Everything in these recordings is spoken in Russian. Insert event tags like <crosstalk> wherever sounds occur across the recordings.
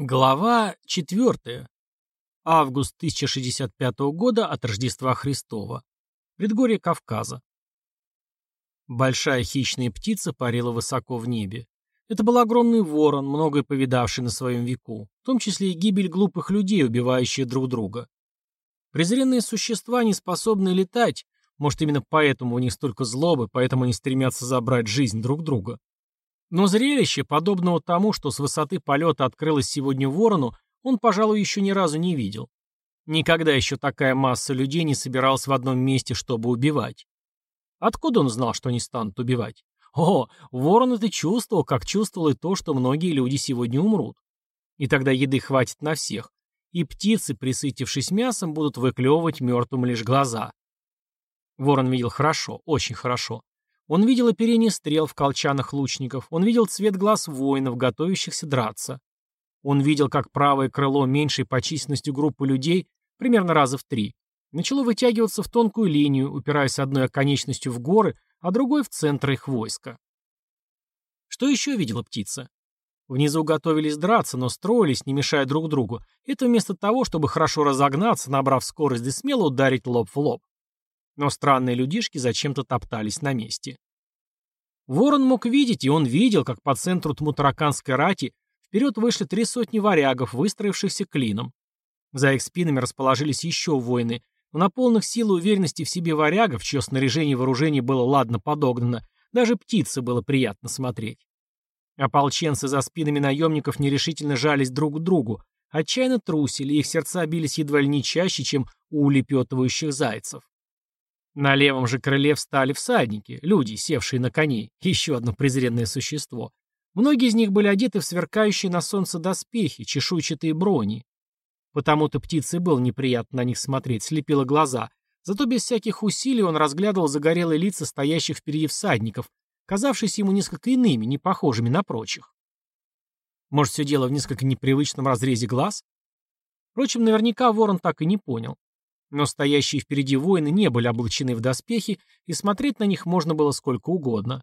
Глава 4. Август 1065 года от Рождества Христова. Предгорье Кавказа. Большая хищная птица парила высоко в небе. Это был огромный ворон, многое повидавший на своем веку, в том числе и гибель глупых людей, убивающие друг друга. Презренные существа, не способные летать, может именно поэтому у них столько злобы, поэтому они стремятся забрать жизнь друг друга. Но зрелище, подобного тому, что с высоты полета открылось сегодня ворону, он, пожалуй, еще ни разу не видел. Никогда еще такая масса людей не собиралась в одном месте, чтобы убивать. Откуда он знал, что они станут убивать? О, ворон это чувствовал, как чувствовал и то, что многие люди сегодня умрут. И тогда еды хватит на всех. И птицы, присытившись мясом, будут выклевывать мертвым лишь глаза. Ворон видел хорошо, очень хорошо. Он видел оперение стрел в колчанах лучников, он видел цвет глаз воинов, готовящихся драться. Он видел, как правое крыло меньшей по численности группы людей, примерно раза в три, начало вытягиваться в тонкую линию, упираясь одной оконечностью в горы, а другой в центр их войска. Что еще видела птица? Внизу готовились драться, но строились, не мешая друг другу. Это вместо того, чтобы хорошо разогнаться, набрав скорость и смело ударить лоб в лоб. Но странные людишки зачем-то топтались на месте. Ворон мог видеть, и он видел, как по центру тмутараканской рати вперед вышли три сотни варягов, выстроившихся клином. За их спинами расположились еще воины, но на полных сил и уверенности в себе варягов, чье снаряжение и вооружение было ладно подогнано, даже птицы было приятно смотреть. Ополченцы за спинами наемников нерешительно жались друг к другу, отчаянно трусили, их сердца бились едва ли не чаще, чем у улепетывающих зайцев. На левом же крыле встали всадники, люди, севшие на коней, еще одно презренное существо. Многие из них были одеты в сверкающие на солнце доспехи, чешуйчатые брони. Потому-то птице было неприятно на них смотреть, слепило глаза. Зато без всяких усилий он разглядывал загорелые лица стоящих впереди всадников, казавшиеся ему несколько иными, не похожими на прочих. Может, все дело в несколько непривычном разрезе глаз? Впрочем, наверняка ворон так и не понял. Но стоящие впереди воины не были облачены в доспехи, и смотреть на них можно было сколько угодно.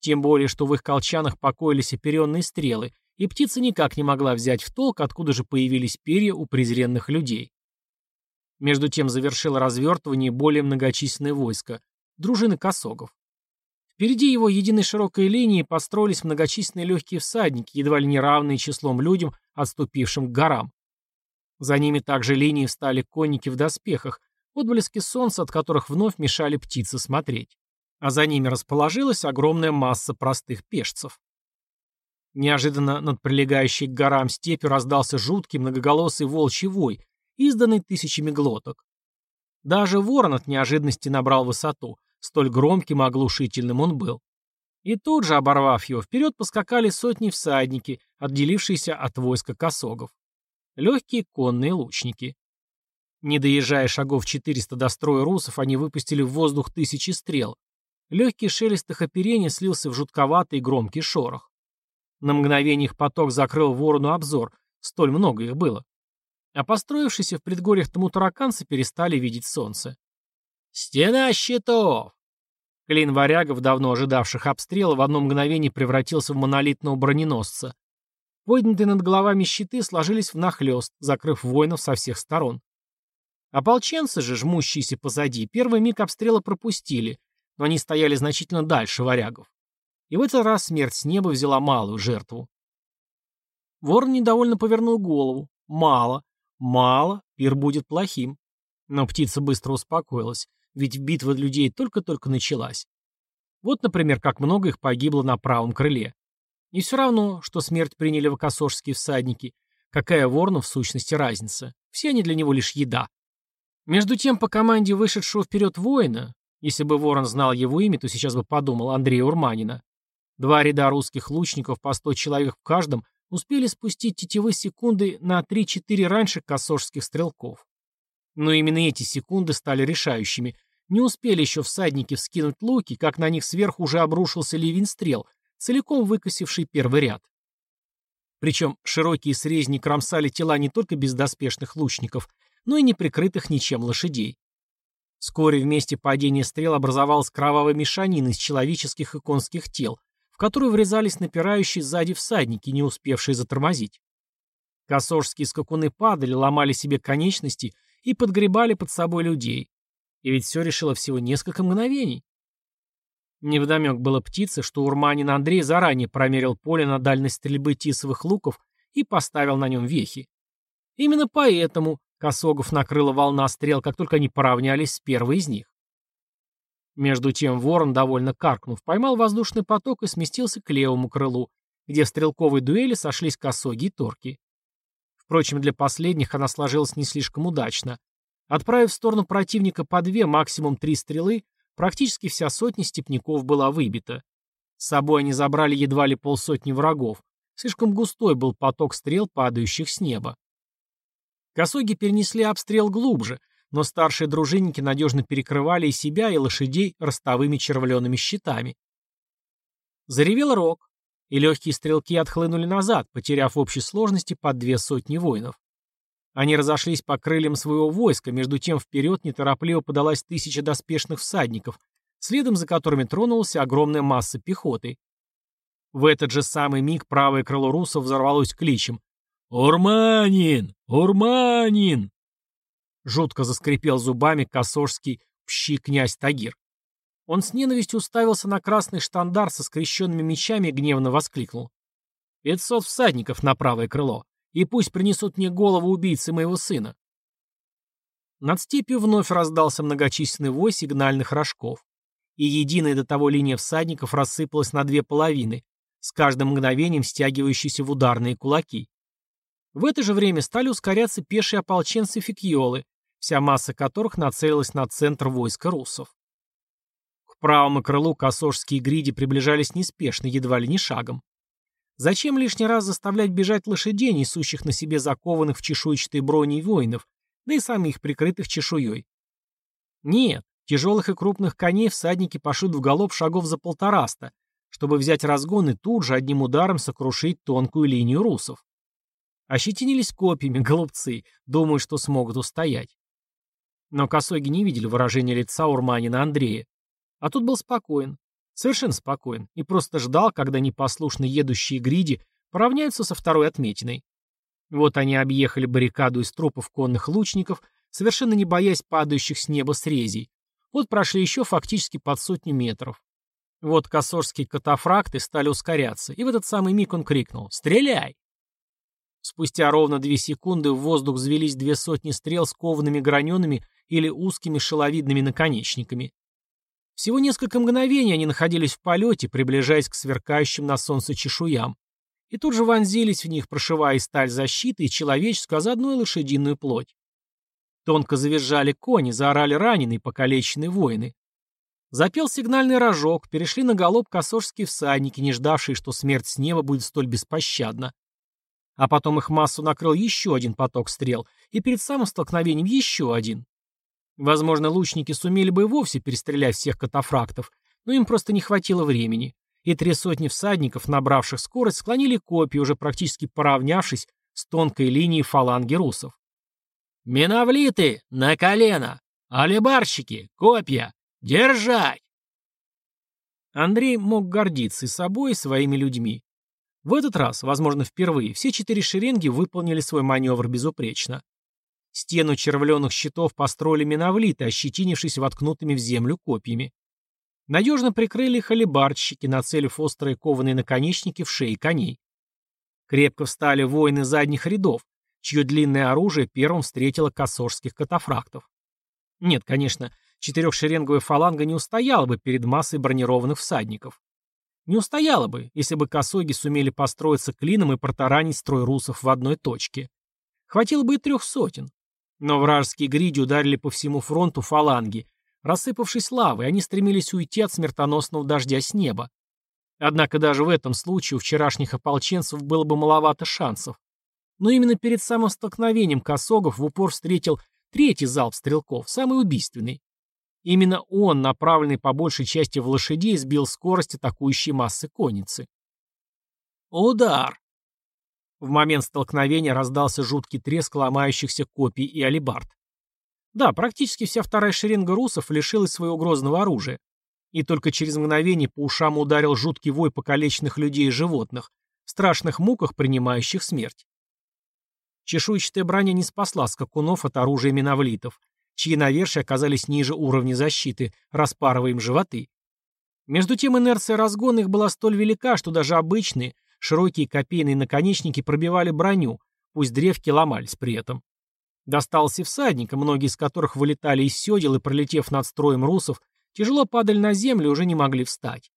Тем более, что в их колчанах покоились оперенные стрелы, и птица никак не могла взять в толк, откуда же появились перья у презренных людей. Между тем завершило развертывание более многочисленное войско – дружины косогов. Впереди его единой широкой линии построились многочисленные легкие всадники, едва ли не равные числом людям, отступившим к горам. За ними также линии встали конники в доспехах, отблески солнца, от которых вновь мешали птицы смотреть. А за ними расположилась огромная масса простых пешцев. Неожиданно над прилегающей к горам степью раздался жуткий многоголосый волчий вой, изданный тысячами глоток. Даже ворон от неожиданности набрал высоту, столь громким и оглушительным он был. И тут же, оборвав его, вперед поскакали сотни всадники, отделившиеся от войска косогов. Легкие конные лучники. Не доезжая шагов 400 до строя русов, они выпустили в воздух тысячи стрел. Легкий шелест их оперения слился в жутковатый громкий шорох. На мгновение их поток закрыл ворону обзор, столь много их было. А построившиеся в предгорьях тамутараканцы перестали видеть солнце. «Стена щитов!» Клин варягов, давно ожидавших обстрела, в одно мгновение превратился в монолитного броненосца. Поднятые над головами щиты сложились внахлёст, закрыв воинов со всех сторон. Ополченцы же, жмущиеся позади, первый миг обстрела пропустили, но они стояли значительно дальше варягов. И в этот раз смерть с неба взяла малую жертву. Ворон недовольно повернул голову. Мало, мало, пир будет плохим. Но птица быстро успокоилась, ведь битва людей только-только началась. Вот, например, как много их погибло на правом крыле. И все равно, что смерть приняли вакосожские всадники. Какая ворну в сущности разница? Все они для него лишь еда. Между тем, по команде вышедшего вперед воина, если бы ворон знал его имя, то сейчас бы подумал Андрея Урманина, два ряда русских лучников по сто человек в каждом успели спустить тетивы секунды на 3-4 раньше косожских стрелков. Но именно эти секунды стали решающими. Не успели еще всадники вскинуть луки, как на них сверху уже обрушился ливень стрел, целиком выкосивший первый ряд. Причем широкие срезни кромсали тела не только бездоспешных лучников, но и неприкрытых ничем лошадей. Вскоре в месте падения стрел образовалась кровавая мешанина из человеческих и конских тел, в которую врезались напирающие сзади всадники, не успевшие затормозить. Косожские скакуны падали, ломали себе конечности и подгребали под собой людей. И ведь все решило всего несколько мгновений. Невдомек было птице, что урманин Андрей заранее промерил поле на дальность стрельбы тисовых луков и поставил на нем вехи. Именно поэтому Косогов накрыла волна стрел, как только они поравнялись с первой из них. Между тем ворон, довольно каркнув, поймал воздушный поток и сместился к левому крылу, где в стрелковой дуэли сошлись косоги и торки. Впрочем, для последних она сложилась не слишком удачно. Отправив в сторону противника по две, максимум три стрелы, практически вся сотня степняков была выбита. С собой они забрали едва ли полсотни врагов. Слишком густой был поток стрел, падающих с неба. Косоги перенесли обстрел глубже, но старшие дружинники надежно перекрывали и себя, и лошадей ростовыми червленными щитами. Заревел рог, и легкие стрелки отхлынули назад, потеряв в общей сложности под две сотни воинов. Они разошлись по крыльям своего войска, между тем вперед неторопливо подалась тысяча доспешных всадников, следом за которыми тронулась огромная масса пехоты. В этот же самый миг правое крыло русов взорвалось кличем «Урманин! Урманин!» Жутко заскрипел зубами косожский пщи князь Тагир. Он с ненавистью уставился на красный штандарт со скрещенными мечами и гневно воскликнул. «Пятьсот всадников на правое крыло, и пусть принесут мне голову убийцы моего сына». Над степью вновь раздался многочисленный вой сигнальных рожков, и единая до того линия всадников рассыпалась на две половины, с каждым мгновением стягивающейся в ударные кулаки. В это же время стали ускоряться пешие ополченцы Фикьолы, вся масса которых нацелилась на центр войска русов. К правому крылу косожские гриди приближались неспешно, едва ли не шагом. Зачем лишний раз заставлять бежать лошадей, несущих на себе закованных в чешуйчатые брони воинов, да и самих прикрытых чешуей? Нет, тяжелых и крупных коней всадники пошут в галоп шагов за полтораста, чтобы взять разгон и тут же одним ударом сокрушить тонкую линию русов. Ощетинились копьями, <laughs> голубцы, думая, что смогут устоять. Но косоги не видели выражения лица Урманина Андрея. А тут был спокоен, совершенно спокоен, и просто ждал, когда непослушно едущие гриди поравняются со второй отметиной. Вот они объехали баррикаду из трупов конных лучников, совершенно не боясь падающих с неба срезей. Вот прошли еще фактически под сотню метров. Вот косожские катафракты стали ускоряться, и в этот самый миг он крикнул «Стреляй!». Спустя ровно две секунды в воздух взвелись две сотни стрел с коваными граненами или узкими шеловидными наконечниками. Всего несколько мгновений они находились в полете, приближаясь к сверкающим на солнце чешуям, и тут же вонзились в них, прошивая сталь защиты и человеческую, а заодно и лошадиную плоть. Тонко завизжали кони, заорали раненые, покалеченные воины. Запел сигнальный рожок, перешли на галоп косожские всадники, не ждавшие, что смерть с неба будет столь беспощадна. А потом их массу накрыл еще один поток стрел, и перед самым столкновением еще один. Возможно, лучники сумели бы и вовсе перестрелять всех катафрактов, но им просто не хватило времени, и три сотни всадников, набравших скорость, склонили копья, уже практически поравнявшись с тонкой линией фаланги русов. «Миновлиты! На колено! Алибарщики! Копья! Держать!» Андрей мог гордиться и собой, и своими людьми. В этот раз, возможно, впервые, все четыре шеренги выполнили свой маневр безупречно. Стену червленых щитов построили миновлиты, ощетинившись воткнутыми в землю копьями. Надежно прикрыли их алибардщики, нацелив острые кованые наконечники в шеи коней. Крепко встали воины задних рядов, чье длинное оружие первым встретило косожских катафрактов. Нет, конечно, четырехшеренговая фаланга не устояла бы перед массой бронированных всадников. Не устояла бы, если бы косоги сумели построиться клином и протаранить строй русов в одной точке. Хватило бы и трех сотен. Но вражеские гриди ударили по всему фронту фаланги. Рассыпавшись лавой, они стремились уйти от смертоносного дождя с неба. Однако даже в этом случае у вчерашних ополченцев было бы маловато шансов. Но именно перед самым столкновением косогов в упор встретил третий залп стрелков, самый убийственный. Именно он, направленный по большей части в лошадей, сбил скорость атакующей массы конницы. Удар! В момент столкновения раздался жуткий треск ломающихся копий и алибард. Да, практически вся вторая шеренга русов лишилась своего грозного оружия. И только через мгновение по ушам ударил жуткий вой покалеченных людей и животных, в страшных муках, принимающих смерть. Чешуйчатая броня не спасла скакунов от оружия миновлитов, чьи навершия оказались ниже уровня защиты, распарывая им животы. Между тем инерция разгона их была столь велика, что даже обычные, широкие копейные наконечники пробивали броню, пусть древки ломались при этом. Досталось и всадникам, многие из которых вылетали из седел и, пролетев над строем русов, тяжело падали на землю и уже не могли встать.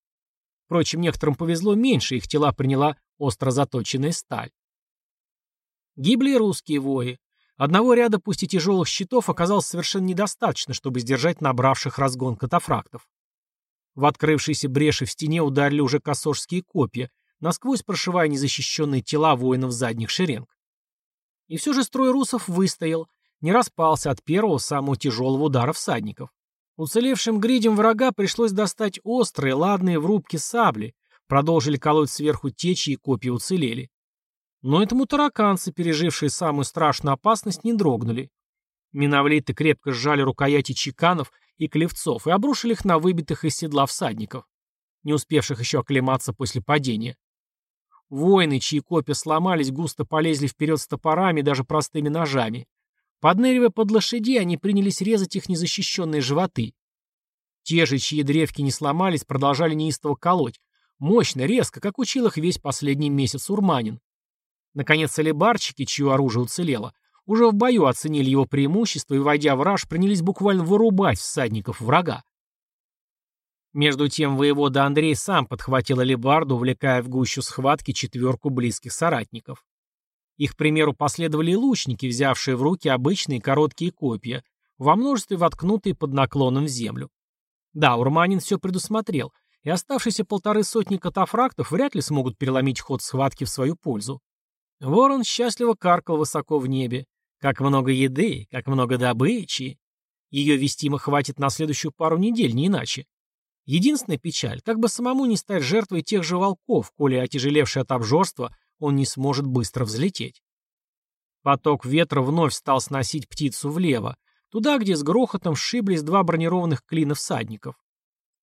Впрочем, некоторым повезло меньше, их тела приняла остро заточенная сталь. Гибли русские вои. Одного ряда, пусть и тяжелых щитов, оказалось совершенно недостаточно, чтобы сдержать набравших разгон катафрактов. В открывшиеся бреши в стене ударили уже косожские копья, насквозь прошивая незащищенные тела воинов задних шеренг. И все же строй русов выстоял, не распался от первого самого тяжелого удара всадников. Уцелевшим гридям врага пришлось достать острые, ладные в рубке сабли, продолжили колоть сверху течи и копья уцелели. Но этому тараканцы, пережившие самую страшную опасность, не дрогнули. Миновлиты крепко сжали рукояти чеканов и клевцов и обрушили их на выбитых из седла всадников, не успевших еще оклематься после падения. Воины, чьи копья сломались, густо полезли вперед с топорами, даже простыми ножами. Подныривая под лошади, они принялись резать их незащищенные животы. Те же, чьи древки не сломались, продолжали неистово колоть. Мощно, резко, как учил их весь последний месяц Урманин. Наконец, алибарчики, чье оружие уцелело, уже в бою оценили его преимущество и, войдя в раж, принялись буквально вырубать всадников врага. Между тем воевода Андрей сам подхватил алибарду, увлекая в гущу схватки четверку близких соратников. Их примеру последовали лучники, взявшие в руки обычные короткие копья, во множестве воткнутые под наклоном в землю. Да, Урманин все предусмотрел, и оставшиеся полторы сотни катафрактов вряд ли смогут переломить ход схватки в свою пользу. Ворон счастливо каркал высоко в небе. Как много еды, как много добычи. Ее вестимо хватит на следующую пару недель, не иначе. Единственная печаль, как бы самому не стать жертвой тех же волков, коли отяжелевший от обжорства, он не сможет быстро взлететь. Поток ветра вновь стал сносить птицу влево, туда, где с грохотом сшиблись два бронированных клина всадников.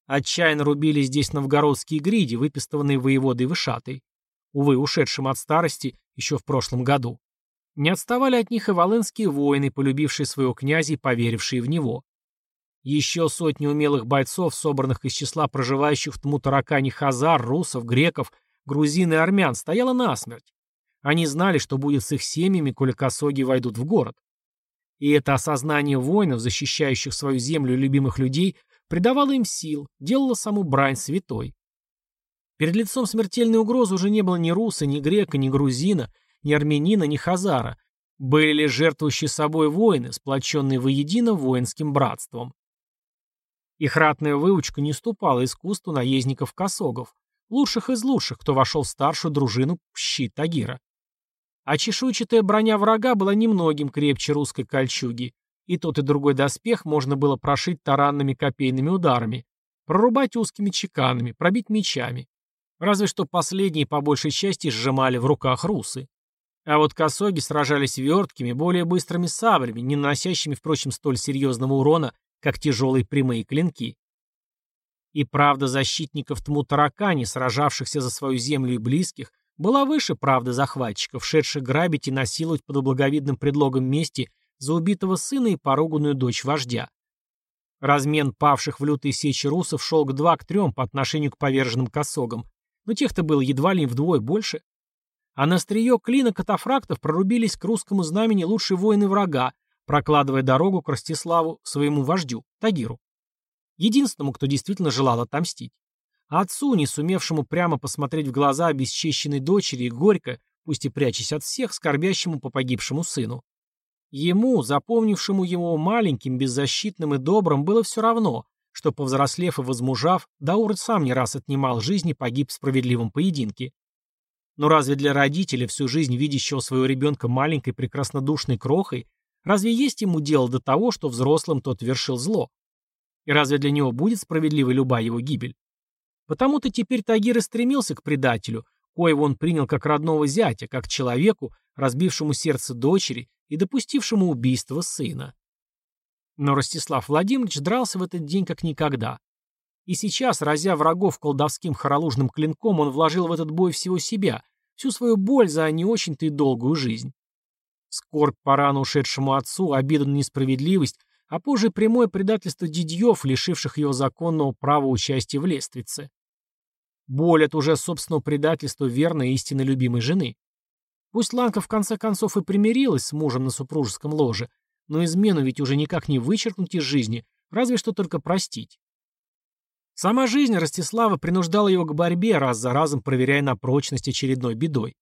Отчаянно рубили здесь новгородские гриди, выпистованные воеводой Вышатой увы, ушедшим от старости еще в прошлом году. Не отставали от них и волынские воины, полюбившие своего князя и поверившие в него. Еще сотни умелых бойцов, собранных из числа проживающих в Тмутаракане хазар, русов, греков, грузин и армян, стояло насмерть. Они знали, что будет с их семьями, коли косоги войдут в город. И это осознание воинов, защищающих свою землю и любимых людей, придавало им сил, делало саму брань святой. Перед лицом смертельной угрозы уже не было ни руса, ни грека, ни грузина, ни армянина, ни хазара. Были лишь жертвующие собой воины, сплоченные воедино воинским братством. Их ратная выучка не ступала искусству наездников-косогов, лучших из лучших, кто вошел в старшую дружину щит Тагира. А чешуйчатая броня врага была немногим крепче русской кольчуги, и тот и другой доспех можно было прошить таранными копейными ударами, прорубать узкими чеканами, пробить мечами. Разве что последние по большей части сжимали в руках русы. А вот косоги сражались верткими, более быстрыми саблями, не наносящими, впрочем, столь серьезного урона, как тяжелые прямые клинки. И правда защитников Тмутаракани, сражавшихся за свою землю и близких, была выше правды захватчиков, шедших грабить и насиловать под благовидным предлогом мести за убитого сына и поруганную дочь вождя. Размен павших в лютой сечи русов шел к два к трем по отношению к поверженным косогам, но тех-то было едва ли вдвое больше. А на острие клина катафрактов прорубились к русскому знамени лучшие воины врага, прокладывая дорогу к Ростиславу, своему вождю, Тагиру. Единственному, кто действительно желал отомстить. А отцу, не сумевшему прямо посмотреть в глаза обесчещенной дочери и горько, пусть и прячась от всех, скорбящему по погибшему сыну. Ему, запомнившему его маленьким, беззащитным и добрым, было все равно, что, повзрослев и возмужав, Даурт сам не раз отнимал жизнь и погиб в справедливом поединке. Но разве для родителя, всю жизнь видящего своего ребенка маленькой прекраснодушной крохой, разве есть ему дело до того, что взрослым тот вершил зло? И разве для него будет справедливой любая его гибель? Потому-то теперь Тагир и стремился к предателю, коего он принял как родного зятя, как человеку, разбившему сердце дочери и допустившему убийство сына. Но Ростислав Владимирович дрался в этот день как никогда. И сейчас, разя врагов колдовским хоролужным клинком, он вложил в этот бой всего себя, всю свою боль за не очень-то и долгую жизнь. Скорбь по рано ушедшему отцу, обиду на несправедливость, а позже прямое предательство дядьев, лишивших его законного права участия в лествице. Боль от уже собственного предательства верной истинно любимой жены. Пусть Ланка в конце концов и примирилась с мужем на супружеском ложе, но измену ведь уже никак не вычеркнуть из жизни, разве что только простить. Сама жизнь Ростислава принуждала его к борьбе, раз за разом проверяя на прочность очередной бедой.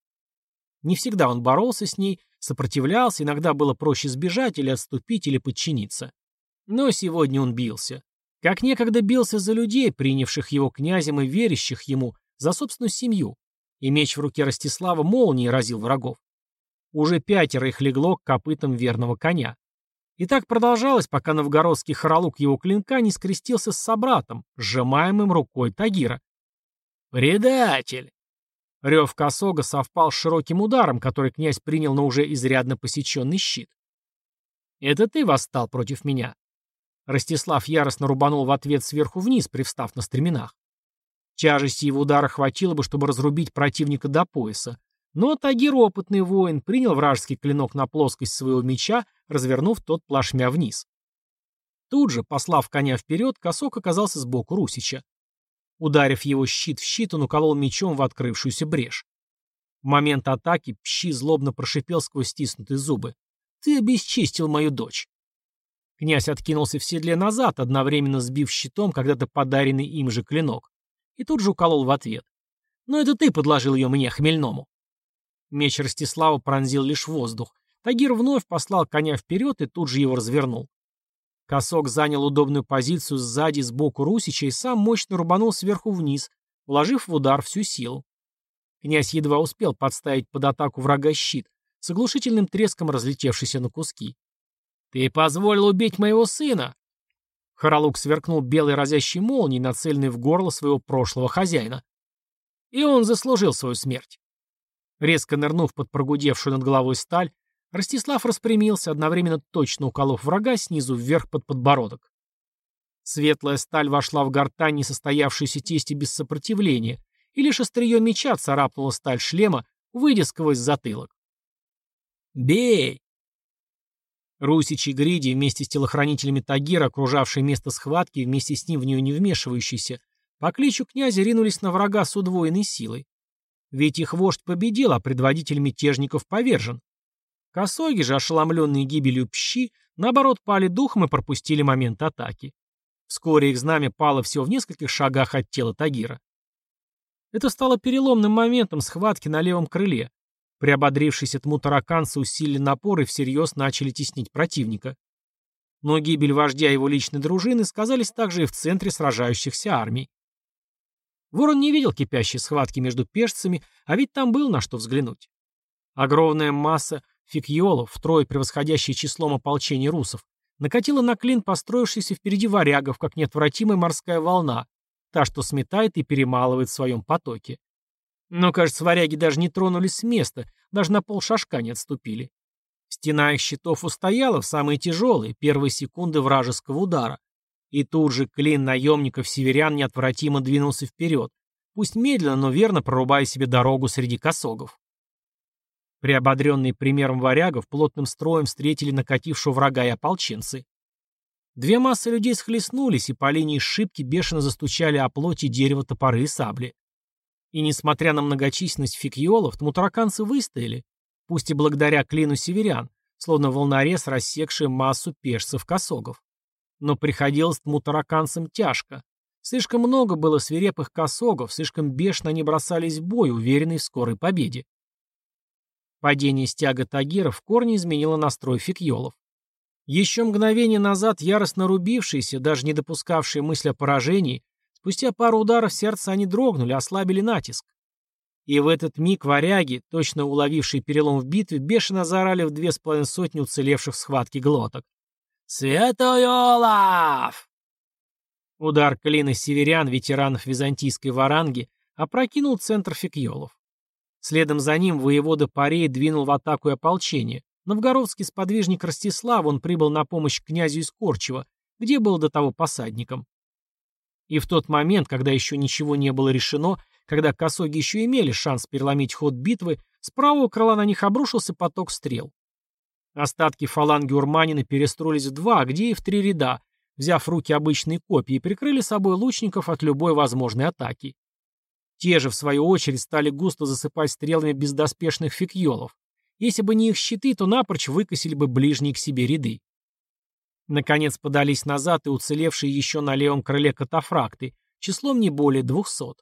Не всегда он боролся с ней, сопротивлялся, иногда было проще сбежать или отступить, или подчиниться. Но сегодня он бился. Как некогда бился за людей, принявших его князем и верящих ему, за собственную семью. И меч в руке Ростислава молнией разил врагов. Уже пятеро их легло к копытам верного коня. И так продолжалось, пока новгородский хоролук его клинка не скрестился с собратом, сжимаемым рукой Тагира. «Предатель!» Рев косога совпал с широким ударом, который князь принял на уже изрядно посеченный щит. «Это ты восстал против меня?» Ростислав яростно рубанул в ответ сверху вниз, привстав на стременах. Тяжести его удара хватило бы, чтобы разрубить противника до пояса. Но Тагир, опытный воин, принял вражеский клинок на плоскость своего меча, развернув тот плашмя вниз. Тут же, послав коня вперед, косок оказался сбоку Русича. Ударив его щит в щит, он уколол мечом в открывшуюся брешь. В момент атаки Пщи злобно прошипел сквозь стиснутые зубы. «Ты обесчистил мою дочь». Князь откинулся в седле назад, одновременно сбив щитом когда-то подаренный им же клинок. И тут же уколол в ответ. «Но это ты подложил ее мне, хмельному». Меч Ростислава пронзил лишь воздух. Тагир вновь послал коня вперед и тут же его развернул. Косок занял удобную позицию сзади, сбоку Русича и сам мощно рубанул сверху вниз, вложив в удар всю силу. Князь едва успел подставить под атаку врага щит, с оглушительным треском разлетевшийся на куски. «Ты позволил убить моего сына!» Харалук сверкнул белой разящей молнией, нацеленной в горло своего прошлого хозяина. И он заслужил свою смерть. Резко нырнув под прогудевшую над головой сталь, Ростислав распрямился, одновременно точно уколов врага снизу вверх под подбородок. Светлая сталь вошла в гортань несостоявшейся тести без сопротивления, и лишь острие меча царапнула сталь шлема, выйдя сквозь затылок. «Бей!» Русич и Гриди вместе с телохранителями Тагира, окружавшие место схватки вместе с ним в нее не вмешивающиеся, по кличу князя ринулись на врага с удвоенной силой. Ведь их вождь победил, а предводитель мятежников повержен. Косоги же, ошеломленные гибелью пщи, наоборот, пали духом и пропустили момент атаки. Вскоре их знамя пало всего в нескольких шагах от тела Тагира. Это стало переломным моментом схватки на левом крыле. Приободрившись этому тараканцы усилили напор и всерьез начали теснить противника. Но гибель вождя его личной дружины сказались также и в центре сражающихся армий. Ворон не видел кипящей схватки между пешцами, а ведь там был на что взглянуть. Огромная масса фикьолов, втрое превосходящие числом ополчения русов, накатила на клин построившийся впереди варягов, как неотвратимая морская волна, та, что сметает и перемалывает в своем потоке. Но, кажется, варяги даже не тронулись с места, даже на полшажка не отступили. Стена их щитов устояла в самые тяжелые, первые секунды вражеского удара. И тут же клин наемников-северян неотвратимо двинулся вперед, пусть медленно, но верно прорубая себе дорогу среди косогов. Приободренные примером варягов, плотным строем встретили накатившего врага и ополченцы. Две массы людей схлестнулись, и по линии шибки бешено застучали о плоти дерева топоры и сабли. И несмотря на многочисленность фикьолов, тмутараканцы выстояли, пусть и благодаря клину северян, словно волнорез, рассекший массу пешцев-косогов. Но приходилось тмутараканцам тяжко. Слишком много было свирепых косогов, слишком бешено они бросались в бой, уверенные в скорой победе. Падение стяга Тагира в корне изменило настрой фикьолов. Еще мгновение назад яростно рубившиеся, даже не допускавшие мысли о поражении, спустя пару ударов сердца они дрогнули, ослабили натиск. И в этот миг варяги, точно уловившие перелом в битве, бешено заорали в две с половиной сотни уцелевших в схватке глоток. «Святой Олаф!» Удар клина северян, ветеранов византийской варанги, опрокинул центр фикьолов. Следом за ним воевода Парей двинул в атаку и ополчение. Новгородский сподвижник Ростислав, он прибыл на помощь князю из Корчева, где был до того посадником. И в тот момент, когда еще ничего не было решено, когда косоги еще имели шанс переломить ход битвы, с правого крыла на них обрушился поток стрел. Остатки фаланги Урманина перестроились в два, а где и в три ряда, взяв в руки обычные копья прикрыли собой лучников от любой возможной атаки. Те же, в свою очередь, стали густо засыпать стрелами бездоспешных фикьолов. Если бы не их щиты, то напрочь выкосили бы ближние к себе ряды. Наконец подались назад и уцелевшие еще на левом крыле катафракты, числом не более двухсот.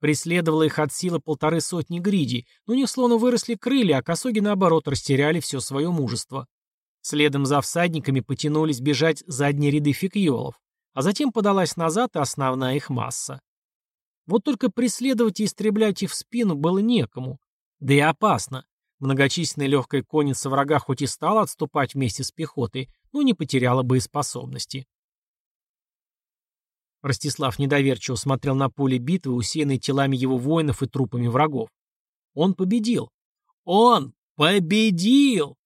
Преследовало их от силы полторы сотни гридей, но у них словно выросли крылья, а косоги, наоборот, растеряли все свое мужество. Следом за всадниками потянулись бежать задние ряды фикьолов, а затем подалась назад и основная их масса. Вот только преследовать и истреблять их в спину было некому. Да и опасно. Многочисленная легкая конница врага хоть и стала отступать вместе с пехотой, но не потеряла боеспособности. Ростислав недоверчиво смотрел на поле битвы, усеянное телами его воинов и трупами врагов. Он победил. Он победил!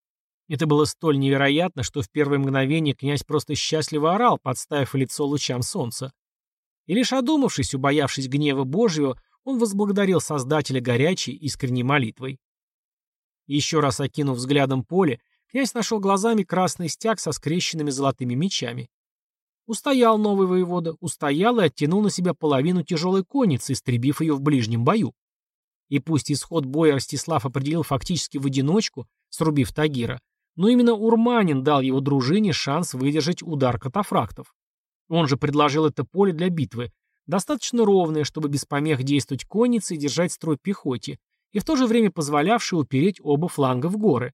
Это было столь невероятно, что в первое мгновение князь просто счастливо орал, подставив лицо лучам солнца. И лишь одумавшись, убоявшись гнева Божьего, он возблагодарил Создателя горячей, искренней молитвой. Еще раз окинув взглядом поле, князь нашел глазами красный стяг со скрещенными золотыми мечами. Устоял новый воевода, устоял и оттянул на себя половину тяжелой конницы, истребив ее в ближнем бою. И пусть исход боя Ростислав определил фактически в одиночку, срубив Тагира, но именно Урманин дал его дружине шанс выдержать удар катафрактов. Он же предложил это поле для битвы, достаточно ровное, чтобы без помех действовать коннице и держать строй пехоте, и в то же время позволявшее упереть оба фланга в горы.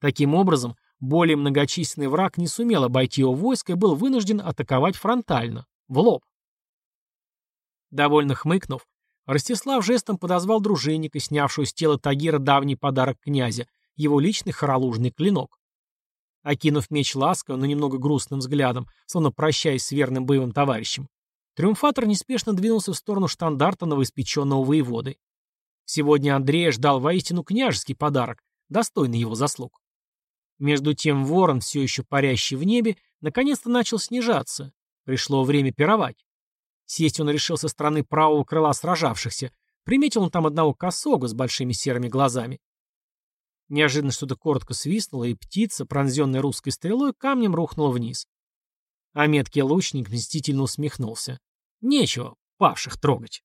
Таким образом, более многочисленный враг не сумел обойти его войско и был вынужден атаковать фронтально, в лоб. Довольно хмыкнув, Ростислав жестом подозвал дружинника, снявшего с тела Тагира давний подарок князя, его личный хоролужный клинок. Окинув меч ласково, но немного грустным взглядом, словно прощаясь с верным боевым товарищем, триумфатор неспешно двинулся в сторону штандарта новоиспеченного воеводы. Сегодня Андрея ждал воистину княжеский подарок, достойный его заслуг. Между тем ворон, все еще парящий в небе, наконец-то начал снижаться. Пришло время пировать. Сесть он решил со стороны правого крыла сражавшихся. Приметил он там одного косога с большими серыми глазами. Неожиданно что-то коротко свистнуло, и птица, пронзенная русской стрелой, камнем рухнула вниз. А меткий лучник мстительно усмехнулся. Нечего павших трогать.